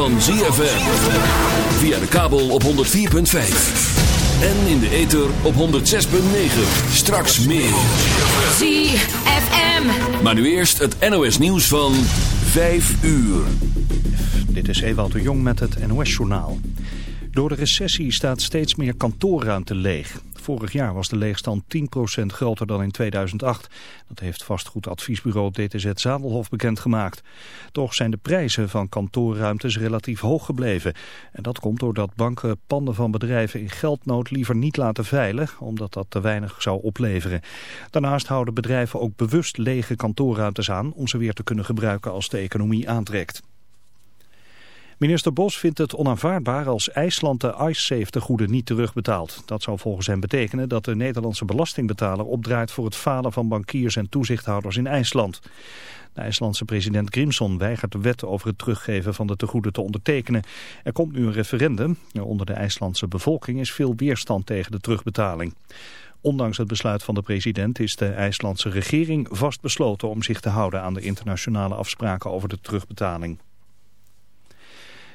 van ZFM. Via de kabel op 104.5. En in de ether op 106.9. Straks meer. ZFM. Maar nu eerst het NOS nieuws van 5 uur. Dit is Ewout de Jong met het NOS-journaal. Door de recessie staat steeds meer kantoorruimte leeg. Vorig jaar was de leegstand 10% groter dan in 2008. Dat heeft vastgoedadviesbureau DTZ Zadelhof bekendgemaakt. Toch zijn de prijzen van kantoorruimtes relatief hoog gebleven. En dat komt doordat banken panden van bedrijven in geldnood liever niet laten veilen, omdat dat te weinig zou opleveren. Daarnaast houden bedrijven ook bewust lege kantoorruimtes aan om ze weer te kunnen gebruiken als de economie aantrekt. Minister Bos vindt het onaanvaardbaar als IJsland de IceSafe tegoeden niet terugbetaalt. Dat zou volgens hem betekenen dat de Nederlandse belastingbetaler opdraait voor het falen van bankiers en toezichthouders in IJsland. De IJslandse president Grimson weigert de wet over het teruggeven van de tegoeden te ondertekenen. Er komt nu een referendum. Onder de IJslandse bevolking is veel weerstand tegen de terugbetaling. Ondanks het besluit van de president is de IJslandse regering vastbesloten om zich te houden aan de internationale afspraken over de terugbetaling.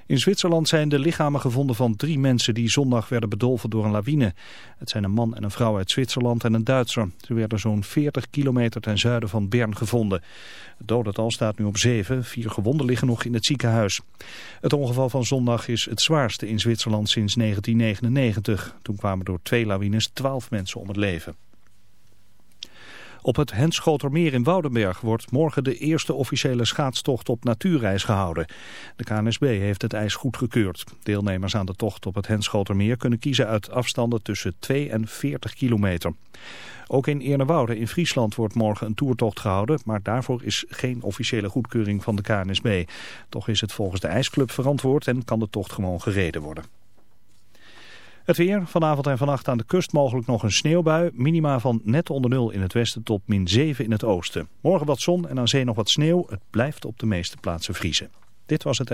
In Zwitserland zijn de lichamen gevonden van drie mensen die zondag werden bedolven door een lawine. Het zijn een man en een vrouw uit Zwitserland en een Duitser. Ze werden zo'n 40 kilometer ten zuiden van Bern gevonden. Het dodental staat nu op zeven. Vier gewonden liggen nog in het ziekenhuis. Het ongeval van zondag is het zwaarste in Zwitserland sinds 1999. Toen kwamen door twee lawines 12 mensen om het leven. Op het Henschotermeer in Woudenberg wordt morgen de eerste officiële schaatstocht op natuurreis gehouden. De KNSB heeft het ijs goedgekeurd. Deelnemers aan de tocht op het Henschotermeer kunnen kiezen uit afstanden tussen 2 en 40 kilometer. Ook in Eernewoude in Friesland wordt morgen een toertocht gehouden, maar daarvoor is geen officiële goedkeuring van de KNSB. Toch is het volgens de ijsclub verantwoord en kan de tocht gewoon gereden worden. Het weer, vanavond en vannacht aan de kust mogelijk nog een sneeuwbui. Minima van net onder nul in het westen tot min 7 in het oosten. Morgen wat zon en aan zee nog wat sneeuw. Het blijft op de meeste plaatsen vriezen. Dit was het.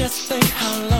Just think how long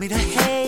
me to hate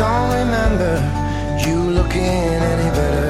Don't remember you looking any better.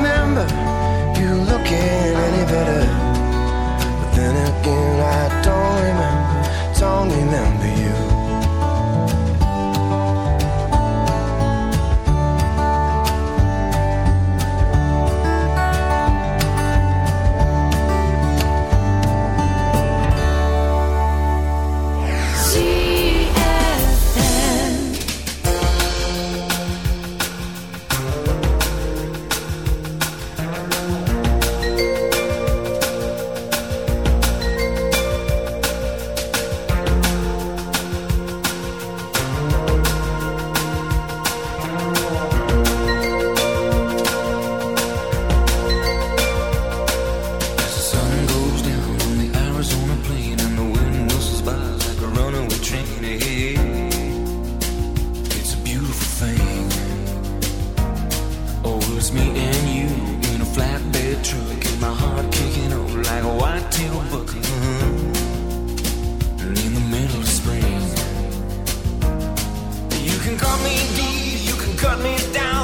Only now. can cut me deep, you can cut me down.